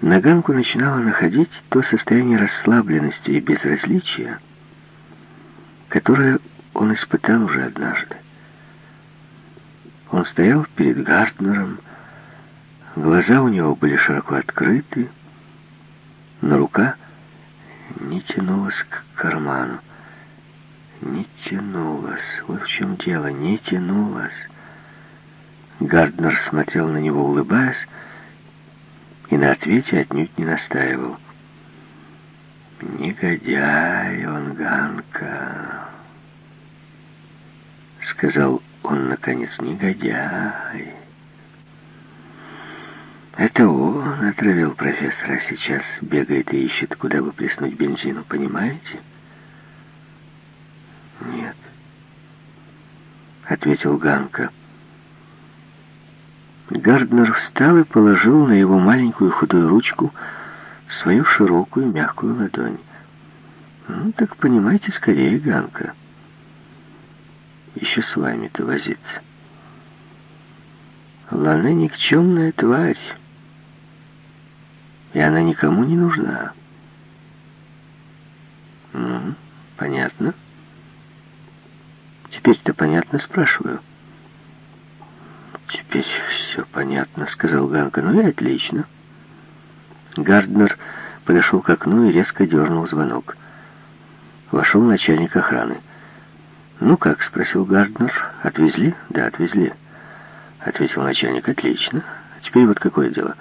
на Ганку начинало находить то состояние расслабленности и безразличия, которое он испытал уже однажды. Он стоял перед Гартнером, глаза у него были широко открыты, но рука не тянулась к карману. Не тянулась. Вот в чем дело. Не тянулась. Гарднер смотрел на него, улыбаясь, и на ответе отнюдь не настаивал. «Негодяй он, Ганка!» Сказал он, наконец, негодяй. Это он отравил профессора, а сейчас бегает и ищет, куда бы плеснуть бензину, понимаете? Нет, ответил Ганка. Гарднер встал и положил на его маленькую худую ручку свою широкую мягкую ладонь. «Ну, так понимаете скорее, Ганка. Еще с вами-то возиться. Лана никчемная тварь, и она никому не нужна». «Ну, понятно. Теперь-то понятно, спрашиваю». «Теперь все понятно», — сказал Ганка. «Ну и отлично». Гарднер подошел к окну и резко дернул звонок. Вошел начальник охраны. «Ну как?» — спросил Гарднер. «Отвезли?» «Да, отвезли», — ответил начальник. «Отлично. А теперь вот какое дело.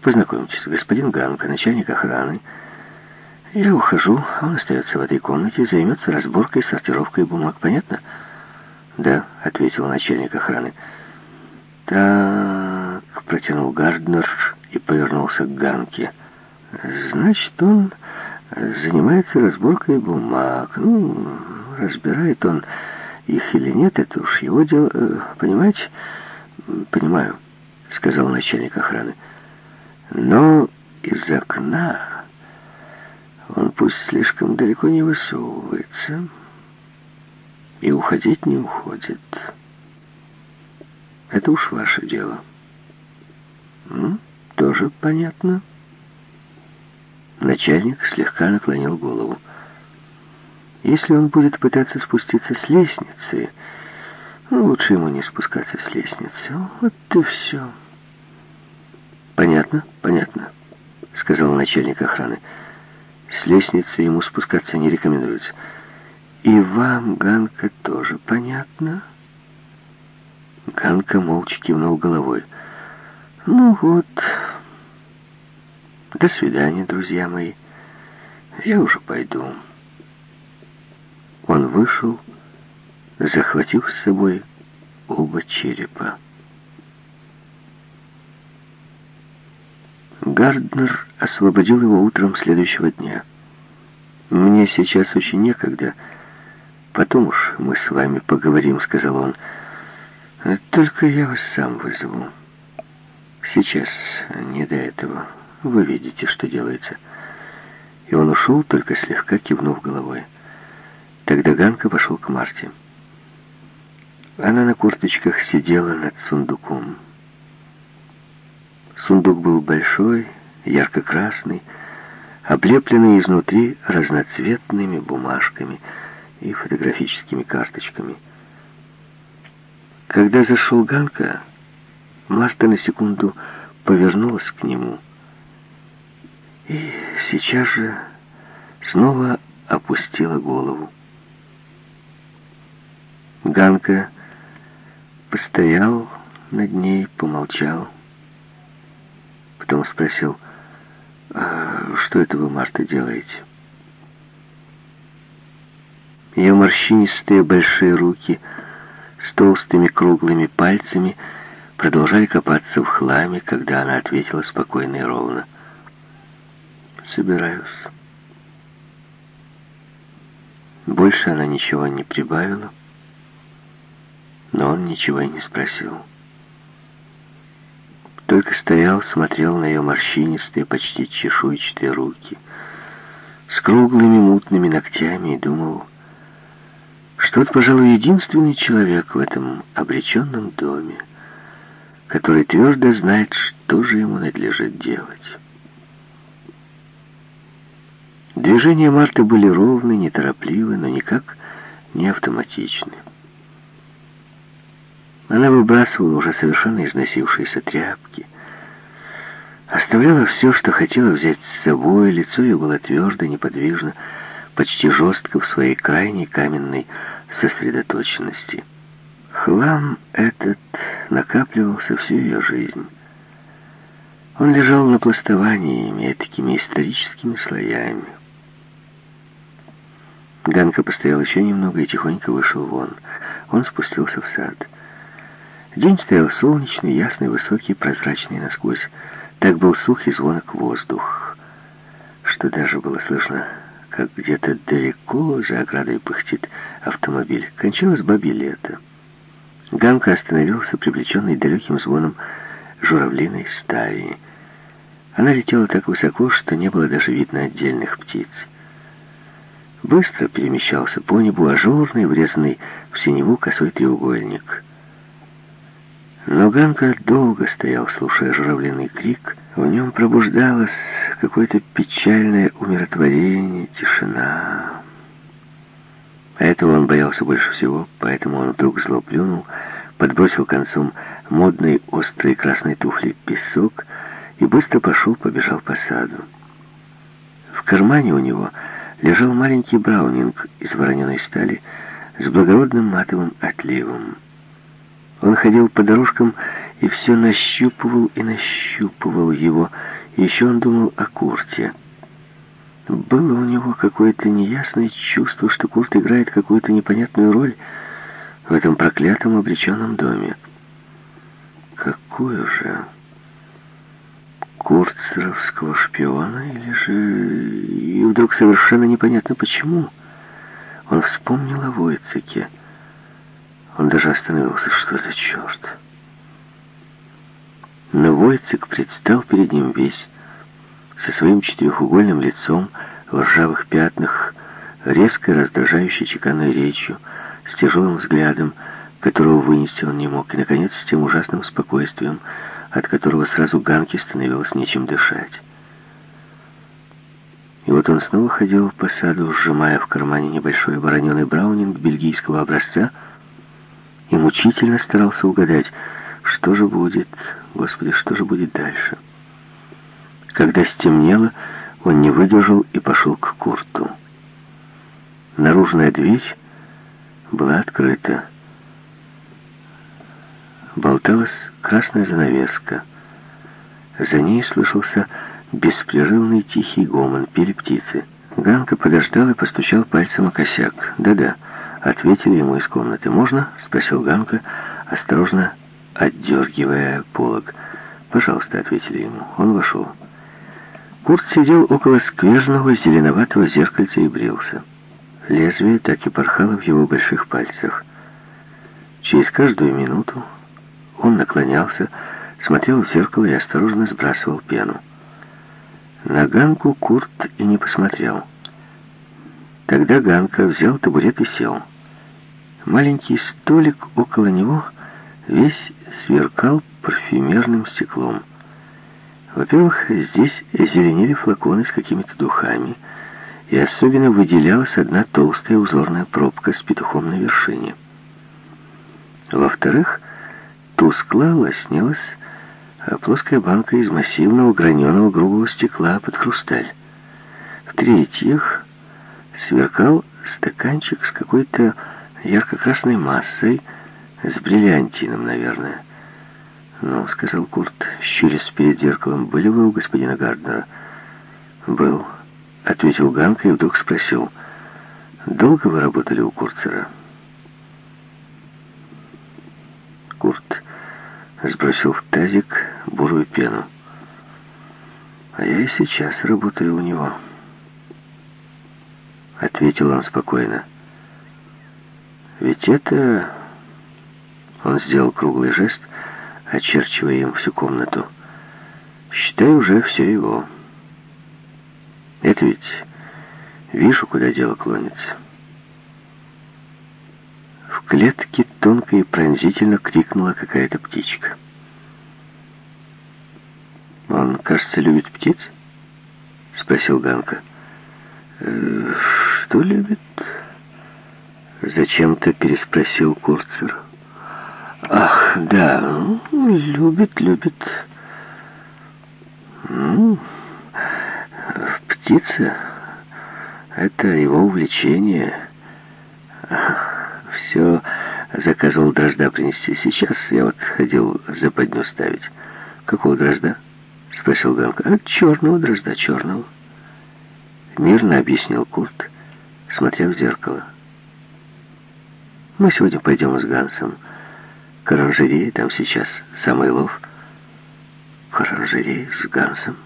Познакомьтесь, господин Ганка, начальник охраны. Я ухожу, он остается в этой комнате, займется разборкой, сортировкой бумаг. Понятно?» «Да», — ответил начальник охраны. «Так», — протянул Гарднер и повернулся к Ганке. «Значит, он занимается разборкой бумаг. Ну, разбирает он их или нет, это уж его дело. Э, понимаете?» «Понимаю», — сказал начальник охраны. «Но из окна он пусть слишком далеко не высовывается и уходить не уходит». Это уж ваше дело. Ну, тоже понятно. Начальник слегка наклонил голову. Если он будет пытаться спуститься с лестницы, ну, лучше ему не спускаться с лестницы. Вот и все. Понятно, понятно, сказал начальник охраны. С лестницы ему спускаться не рекомендуется. И вам, Ганка, тоже понятно? Ганка молча кивнул головой. «Ну вот, до свидания, друзья мои. Я уже пойду». Он вышел, захватив с собой оба черепа. Гарднер освободил его утром следующего дня. «Мне сейчас очень некогда. Потом уж мы с вами поговорим», — сказал он. Только я вас сам вызову. Сейчас не до этого. Вы видите, что делается. И он ушел, только слегка кивнув головой. Тогда Ганка пошел к Марте. Она на курточках сидела над сундуком. Сундук был большой, ярко-красный, облепленный изнутри разноцветными бумажками и фотографическими карточками – когда зашел Ганка, Марта на секунду повернулась к нему и сейчас же снова опустила голову. Ганка постоял над ней, помолчал, потом спросил, а что это вы, Марта, делаете? Ее морщинистые большие руки — с толстыми круглыми пальцами продолжали копаться в хламе, когда она ответила спокойно и ровно. «Собираюсь». Больше она ничего не прибавила, но он ничего и не спросил. Только стоял, смотрел на ее морщинистые, почти чешуйчатые руки с круглыми мутными ногтями и думал, что это, пожалуй, единственный человек в этом обреченном доме, который твердо знает, что же ему надлежит делать. Движения Марты были ровны, неторопливы, но никак не автоматичны. Она выбрасывала уже совершенно износившиеся тряпки, оставляла все, что хотела взять с собой, лицо ее было твердо, неподвижно, почти жестко в своей крайней каменной сосредоточенности. Хлам этот накапливался всю ее жизнь. Он лежал на пластованиями, такими историческими слоями. Ганка постоял еще немного и тихонько вышел вон. Он спустился в сад. День стоял солнечный, ясный, высокий, прозрачный насквозь. Так был сух и звонок воздух, что даже было слышно, как где-то далеко за оградой пыхтит автомобиль. Кончалось бабье лето. Ганка остановился, привлеченный далеким звоном журавлиной стаи. Она летела так высоко, что не было даже видно отдельных птиц. Быстро перемещался по небу ажурный, врезанный в синеву косой треугольник. Но Ганка долго стоял, слушая журавлиный крик. В нем пробуждалось какое-то печальное умиротворение, тишина. Этого он боялся больше всего, поэтому он вдруг зло плюнул, подбросил концом модной острой красной туфли песок и быстро пошел, побежал по саду. В кармане у него лежал маленький браунинг из вороненой стали с благородным матовым отливом. Он ходил по дорожкам и все нащупывал и нащупывал его. Еще он думал о Курте. Было у него какое-то неясное чувство, что Курт играет какую-то непонятную роль в этом проклятом обреченном доме. Какую же? Курцеровского шпиона или же... И вдруг совершенно непонятно почему. Он вспомнил о Войцике. Он даже остановился. Что за черт? Но Войцик предстал перед ним весь, со своим четырехугольным лицом, в ржавых пятнах, резкой раздражающей чеканной речью, с тяжелым взглядом, которого вынести он не мог, и, наконец, с тем ужасным спокойствием, от которого сразу Ганке становилось нечем дышать. И вот он снова ходил по саду, сжимая в кармане небольшой вороненый браунинг бельгийского образца, и мучительно старался угадать, что же будет, Господи, что же будет дальше. Когда стемнело, он не выдержал и пошел к Курту. Наружная дверь была открыта. Болталась красная занавеска. За ней слышался беспрерывный тихий гомон, пели птицы. Ганка подождал и постучал пальцем о косяк. «Да-да», — ответили ему из комнаты. «Можно?» — спросил Ганка, осторожно отдергивая полог. «Пожалуйста», — ответили ему. Он вошел. Курт сидел около скверного зеленоватого зеркальца и брился. Лезвие так и порхало в его больших пальцах. Через каждую минуту он наклонялся, смотрел в зеркало и осторожно сбрасывал пену. На Ганку Курт и не посмотрел. Тогда Ганка взял табурет и сел. Маленький столик около него весь сверкал парфюмерным стеклом. Во-первых, здесь зеленели флаконы с какими-то духами, и особенно выделялась одна толстая узорная пробка с петухом на вершине. Во-вторых, тускло лоснилась плоская банка из массивного граненого грубого стекла под хрусталь. В-третьих, сверкал стаканчик с какой-то ярко-красной массой, с бриллиантином, наверное. «Ну», — сказал Курт, щурясь перед зеркалом, — «были вы у господина Гарднера?» «Был», — ответил Ганка и вдруг спросил, «Долго вы работали у Курцера?» Курт сбросил в тазик бурую пену. «А я и сейчас работаю у него», — ответил он спокойно. «Ведь это...» Он сделал круглый жест, очерчивая им всю комнату. «Считай, уже все его. Это ведь... Вижу, куда дело клонится». В клетке тонко и пронзительно крикнула какая-то птичка. «Он, кажется, любит птиц?» — спросил Ганка. Э, «Что любит?» Зачем-то переспросил Курцер. «Ах, да, ну, любит, любит. Ну, птица — это его увлечение. Все заказывал дрозда принести. Сейчас я вот ходил западню ставить. Какого дрозда?» — спросил Ганка. «А черного дрозда, черного». Мирно объяснил Курт, смотря в зеркало. Мы сегодня пойдем с Гансом к оранжерее, там сейчас самый лов. К оранжерее с Гансом?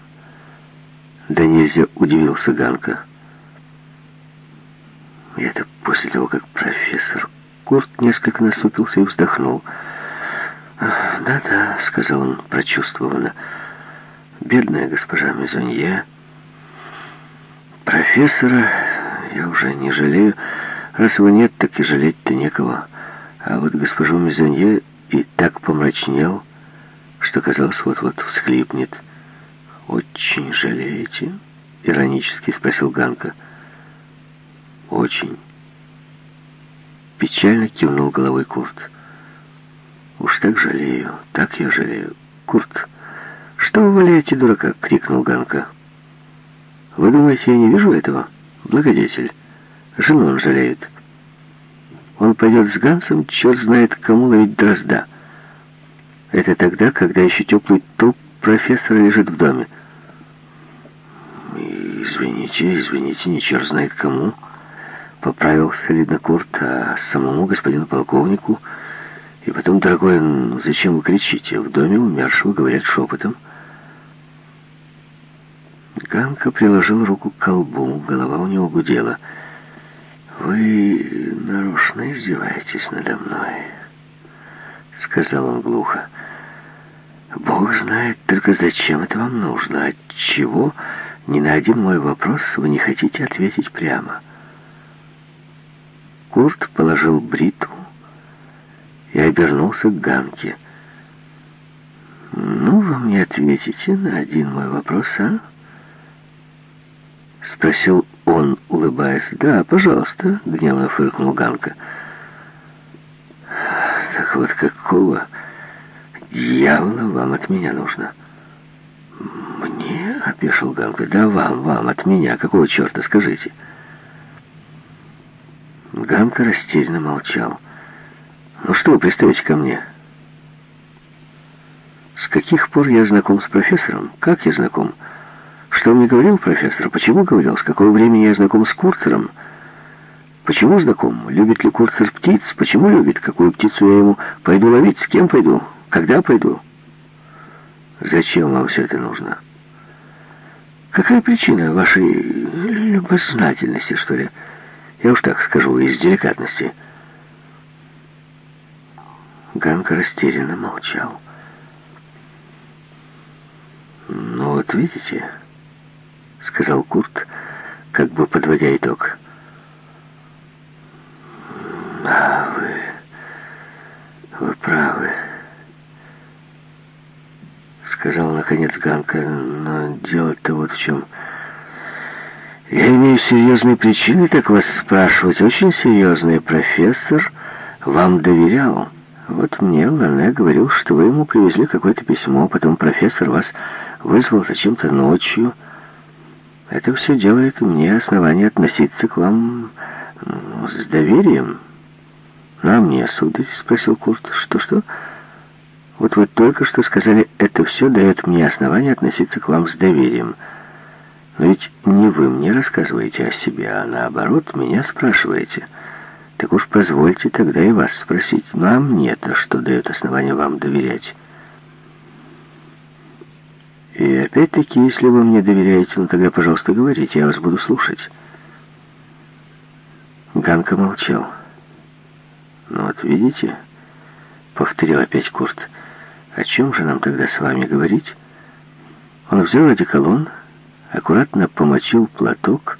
Да нельзя, удивился Ганка. И это после того, как профессор Курт несколько насупился и вздохнул. «Да-да», — сказал он прочувствованно, — «бедная госпожа Мезонье, профессора я уже не жалею, Раз его нет, так и жалеть-то некого. А вот госпожу Мизонье и так помрачнел, что, казалось, вот-вот всхлипнет. «Очень жалеете?» — иронически спросил Ганка. «Очень». Печально кивнул головой Курт. «Уж так жалею, так я жалею. Курт, что вы валяете дурака?» — крикнул Ганка. «Вы думаете, я не вижу этого, благодетель?» Жену он жалеет. Он пойдет с Гансом, черт знает, кому ловить дрозда. Это тогда, когда еще теплый труп профессора лежит в доме. «Извините, извините, не черт знает кому», — поправился Леднокурт, а самому господину полковнику. «И потом, дорогой, зачем вы кричите? В доме умершего говорят шепотом». Ганка приложил руку к колбу, голова у него гудела — «Вы нарочно издеваетесь надо мной», — сказал он глухо. «Бог знает только, зачем это вам нужно, от чего ни на один мой вопрос вы не хотите ответить прямо». Курт положил бритву и обернулся к Ганке. «Ну, вы мне ответите на один мой вопрос, а?» Спросил он, улыбаясь. «Да, пожалуйста», — гневно фыркнул Ганка. «Так вот какого дьявола вам от меня нужно?» «Мне?» — опешил Ганка. «Да вам, вам, от меня. Какого черта, скажите?» Ганка растерянно молчал. «Ну что вы пристаете ко мне?» «С каких пор я знаком с профессором? Как я знаком?» Что мне говорил, профессор? Почему говорил? С какого времени я знаком с Курцером? Почему знаком? Любит ли Курцер птиц? Почему любит? Какую птицу я ему пойду ловить? С кем пойду? Когда пойду? Зачем вам все это нужно? Какая причина вашей любознательности, что ли? Я уж так скажу, из деликатности. Ганка растерянно молчал. «Ну вот видите...» сказал Курт, как бы подводя итог. «Да, вы... вы правы», — сказал наконец Ганка, «но дело-то вот в чем. Я имею серьезные причины так вас спрашивать, очень серьезные. Профессор вам доверял. Вот мне Лане говорил, что вы ему привезли какое-то письмо, потом профессор вас вызвал зачем-то ночью». Это все делает мне основание относиться к вам с доверием. Ну, а мне, сударь, спросил Курт, что-что? Вот вы только что сказали, это все дает мне основание относиться к вам с доверием. Но ведь не вы мне рассказываете о себе, а наоборот, меня спрашиваете. Так уж позвольте тогда и вас спросить. Ну, а мне-то что дает основание вам доверять? И опять-таки, если вы мне доверяете, ну тогда, пожалуйста, говорите, я вас буду слушать. Ганка молчал. «Ну вот видите?» — повторил опять Курт. «О чем же нам тогда с вами говорить?» Он взял одеколон, аккуратно помочил платок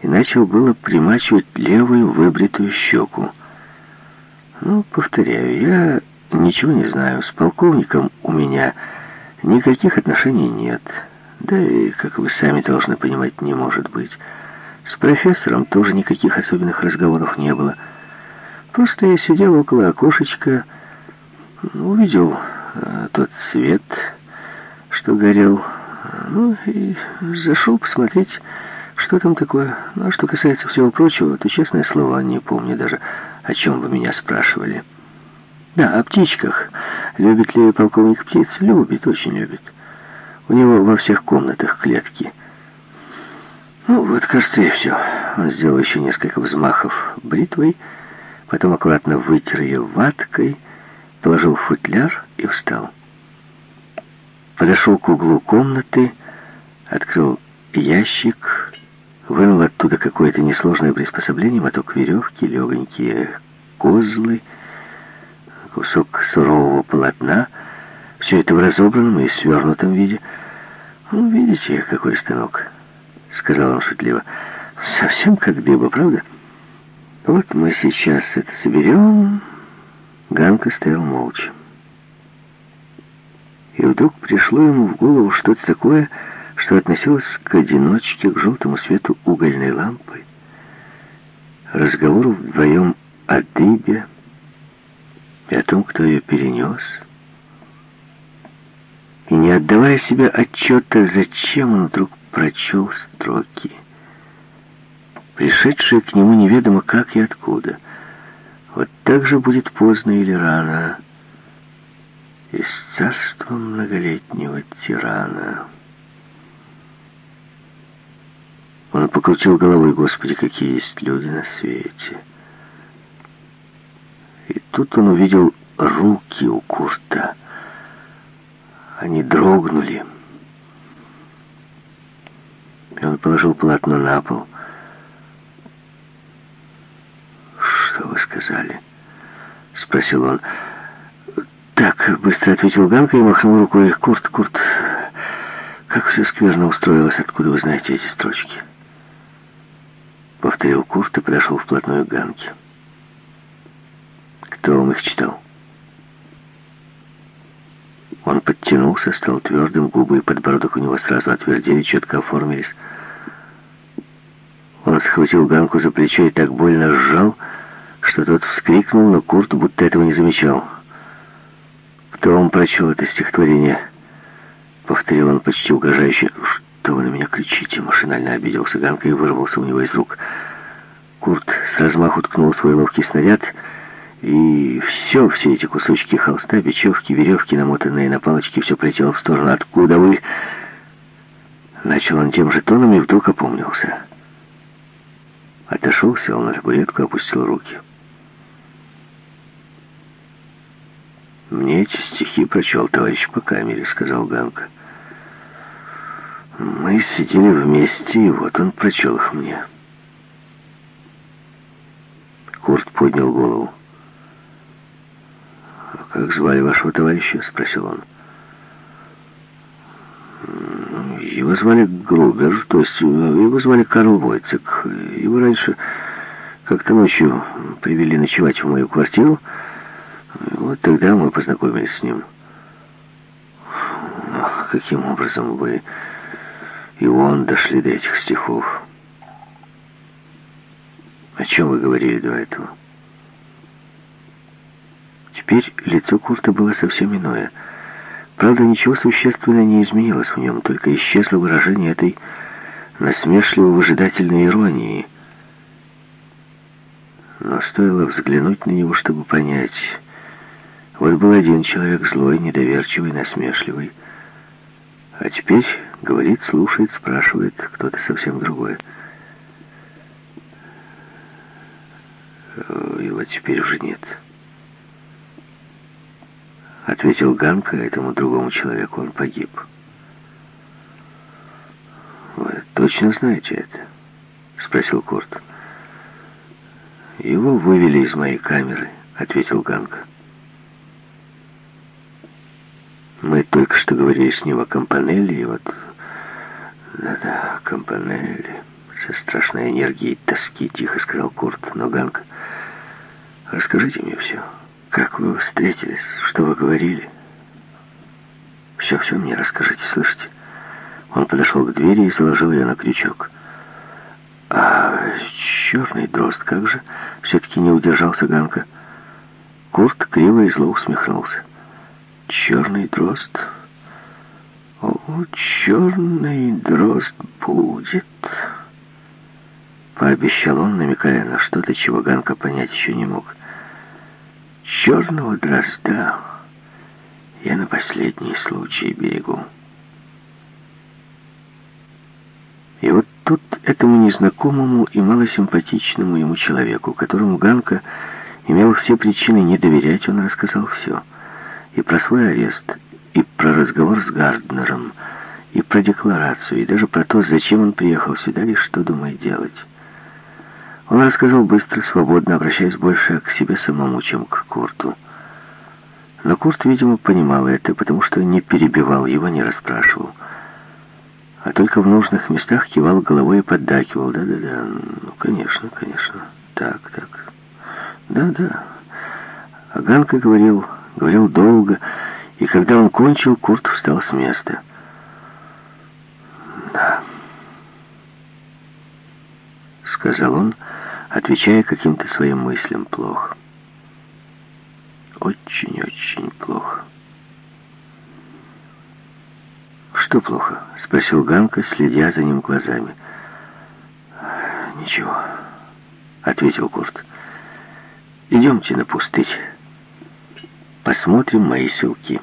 и начал было примачивать левую выбритую щеку. «Ну, повторяю, я ничего не знаю. С полковником у меня Никаких отношений нет. Да и, как вы сами должны понимать, не может быть. С профессором тоже никаких особенных разговоров не было. Просто я сидел около окошечка, увидел э, тот свет, что горел, ну и зашел посмотреть, что там такое. Ну, а что касается всего прочего, то, честное слово, не помню даже, о чем вы меня спрашивали. Да, о птичках. Любит ли полковник птиц? Любит, очень любит. У него во всех комнатах клетки. Ну, вот, кажется, и все. Он сделал еще несколько взмахов бритвой, потом аккуратно вытер ее ваткой, положил футляр и встал. Подошел к углу комнаты, открыл ящик, вынул оттуда какое-то несложное приспособление, моток веревки, легонькие козлы, кусок сурового полотна, все это в разобранном и свернутом виде. «Ну, видите, какой станок», — сказал он шутливо. «Совсем как дыба, правда? Вот мы сейчас это соберем». Ганка стоял молча. И вдруг пришло ему в голову что-то такое, что относилось к одиночке, к желтому свету угольной лампы, разговору вдвоем о дыбе и о том, кто ее перенес, и не отдавая себе отчета, зачем он вдруг прочел строки, пришедшие к нему неведомо как и откуда. Вот так же будет поздно или рано, из царства многолетнего тирана. Он покрутил головой, Господи, какие есть люди на свете. И тут он увидел руки у Курта. Они дрогнули. И он положил полотно на пол. «Что вы сказали?» — спросил он. «Так», — быстро ответил Ганка и махнул рукой. «Курт, Курт, как все скверно устроилось, откуда вы знаете эти строчки?» Повторил Курт и подошел вплотную к Ганке. «Кто вам их читал?» Он подтянулся, стал твердым, губы и подбородок у него сразу отвердели, четко оформились. Он схватил Ганку за плечо и так больно сжал, что тот вскрикнул, но Курт будто этого не замечал. «Кто вам прочел это стихотворение?» Повторил он почти угрожающе. «Что вы на меня кричите?» Машинально обиделся Ганка и вырвался у него из рук. Курт с размаху ткнул свой ловкий снаряд, и все, все эти кусочки холста, бечевки, веревки, намотанные на палочки, все полетело в сторону. «Откуда вы?» Начал он тем же тоном и вдруг опомнился. Отошел, сел на табуретку, опустил руки. «Мне эти стихи прочел товарищ по камере», — сказал Ганка. «Мы сидели вместе, и вот он прочел их мне». Курт поднял голову. «А «Как звали вашего товарища?» — спросил он. Его звали Грубер, то есть его звали Карл Войцек. Его раньше как-то ночью привели ночевать в мою квартиру, вот тогда мы познакомились с ним. Каким образом вы и он дошли до этих стихов? О чем вы говорили до этого? Теперь лицо Курта было совсем иное. Правда, ничего существенно не изменилось в нем, только исчезло выражение этой насмешливо-выжидательной иронии. Но стоило взглянуть на него, чтобы понять... Вот был один человек злой, недоверчивый, насмешливый. А теперь говорит, слушает, спрашивает кто-то совсем другой. Его теперь уже нет. Ответил Ганка этому другому человеку, он погиб. «Вы точно знаете это?» Спросил Корт. «Его вывели из моей камеры», — ответил Ганка. Мы только что говорили с ним о Компанелли, и вот... Да-да, Компанелли. Со страшной энергией тоски, тихо сказал Курт. Но, Ганг, расскажите мне все. Как вы встретились? Что вы говорили? Все-все мне расскажите, слышите? Он подошел к двери и заложил ее на крючок. А черный дрозд, как же? Все-таки не удержался Ганка. Курт криво и зло усмехнулся. Черный дрозд? О, черный дрозд будет. Пообещал он, намекая на что-то, чего Ганка понять еще не мог. Черного дрозда я на последний случай берегу. И вот тут этому незнакомому и малосимпатичному ему человеку, которому Ганка имел все причины не доверять, он рассказал все. И про свой арест, и про разговор с Гарднером, и про декларацию, и даже про то, зачем он приехал сюда и что думает делать. Он рассказал быстро, свободно, обращаясь больше к себе самому, чем к Курту. Но Курт, видимо, понимал это, потому что не перебивал его, не расспрашивал а только в нужных местах кивал головой и поддакивал. Да-да-да, ну, конечно, конечно, так, так. Да-да. А Ганка говорил, говорил долго, и когда он кончил, Курт встал с места. «Да», — сказал он, отвечая каким-то своим мыслям плохо. «Очень-очень плохо». «Что плохо?» — спросил Ганка, следя за ним глазами. «Ничего», — ответил Курт. «Идемте на пустырь. Посмотрим мои селки».